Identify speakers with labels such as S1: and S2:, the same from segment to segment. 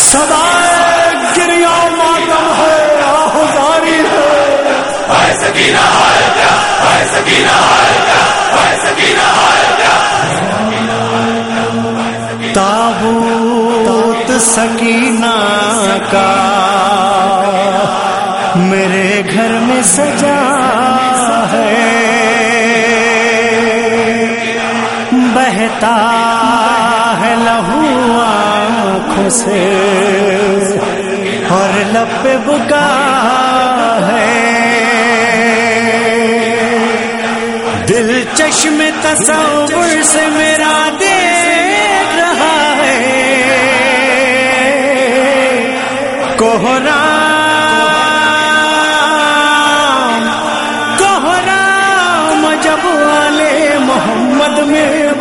S1: سدا گریا ماتم ہے آہذاری ہے
S2: سکینہ کیا سکینہ کیا سکینہ ہے
S1: تابوت سکینہ کا میرے گھر میں سجا بہتا ہے لہو آنکھوں سے۔ اور لب بکا ہے۔ دل چشم تصور سے میرا دیکھ رہا ہے۔ کوہرام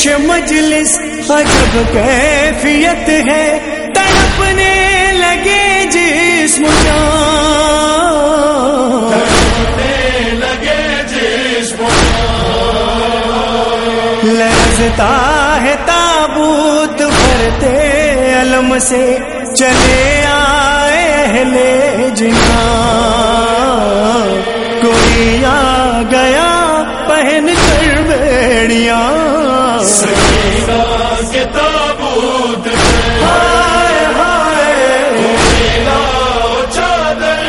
S1: فرش مجلس عجب کیفیت ہے، تڑپنے لگے جسم جان
S2: لگے جس
S1: لرزتا ہے تابوت بھرتے علم سے چلے آئے اہل جنا کوئی آ گیا پہن کر بیڑیاں۔
S2: کے تابوت
S1: ہائے ہائے
S2: چادر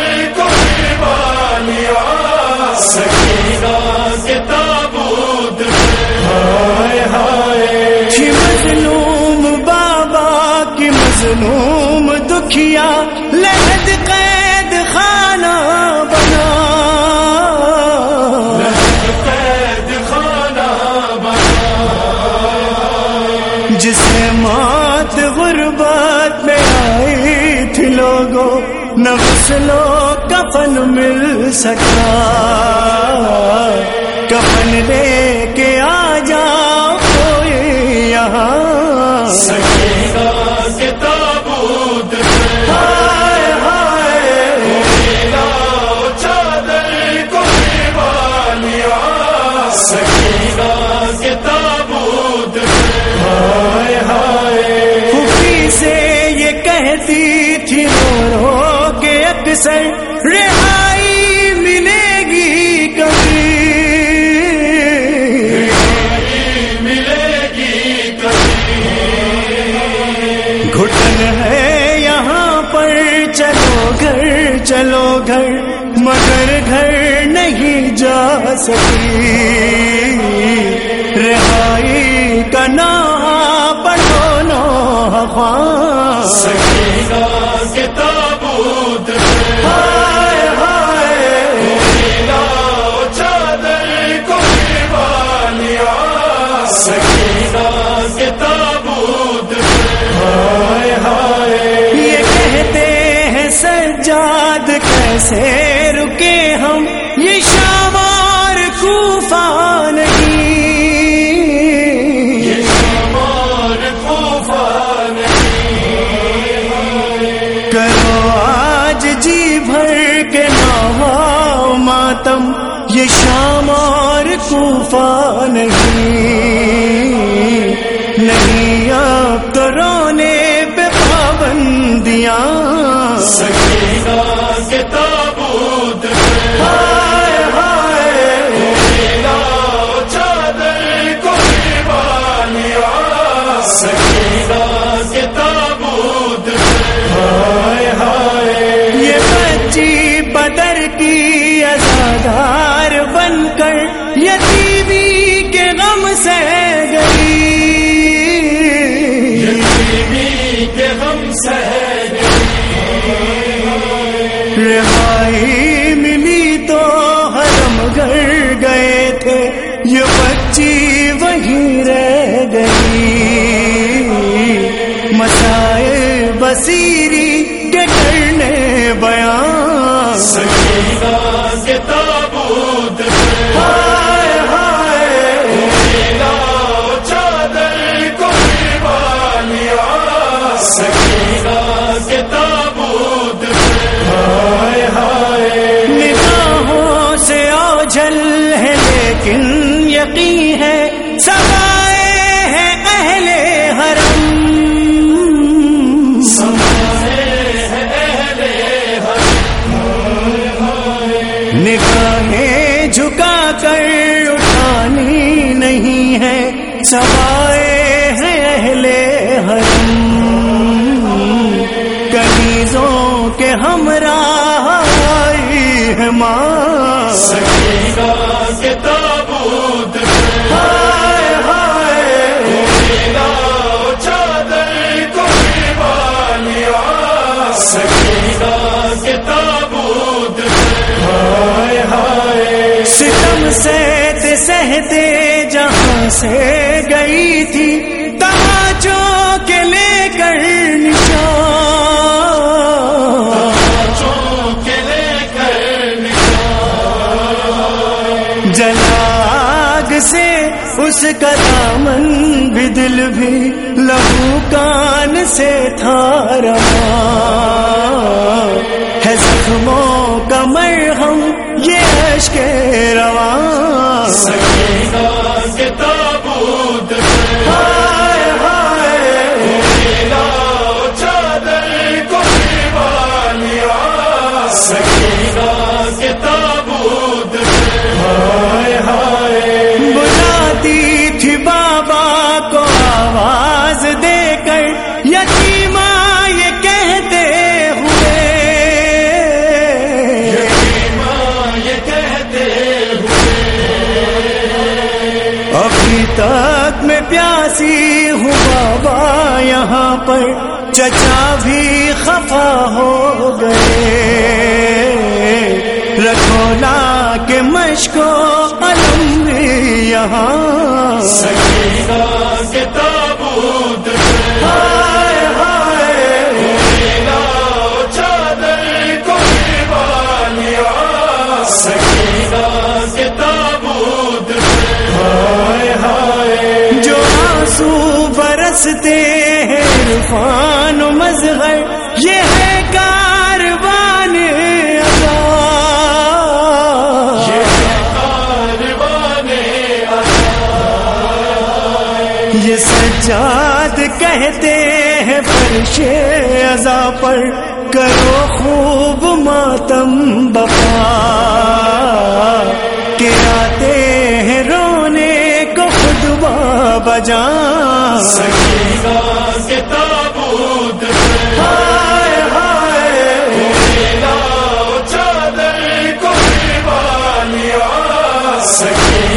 S1: مظلوم بابا کی مظلوم دکھیا لہد قید لوگوں نہ لو کفن مل سکا کفن دے کے آ چلو گھر مگر گھر نہیں جا سکی۔ رہائی کا نام پڑھو خواہ۔
S2: سکینہ کے تابوت
S1: ہائے ہائے۔
S2: لاؤ چادر کوئی بالیا
S1: کیسے رکے ہم یہ شامار کوفہ نہیں۔ کرو آج جی بھر کے نوا ماتم، یہ شام اور کوفہ نہیں۔ رہائی ملی تو حرم گھر گئے تھے، یہ بچی وہیں رہ گئی۔ مسائل بصیری کے کرنے بیان۔ سکینا نگاہیں جھکا کر اٹھانی نہیں ہے، سوائے ہیں اہل حرم۔ کنیزوں کے ہمراہ آئی ہے ماں۔ سکے گا سہتے سہتے جہاں سے گئی تھی تماچوں کے لے کر نشان
S2: کے لے کر
S1: جلاگ سے اس کا دامن بھی دل بھی لہو کان سے تھا رہا ہے زخموں کا مرہم یہ رواں۔ چچا بھی خفا ہو گئے۔ رکھولا کے مشکو علم یہاں۔
S2: سکینہ کے تابوت
S1: ہائے ہائے۔
S2: کو
S1: ہائے ہائے۔ جو آنسو برستے ہیں یہ سجاد کہتے ہیں فرش ازا پر کرو خوب ماتم بپا کہ آتے ہیں رونے کو خود بجا
S2: you.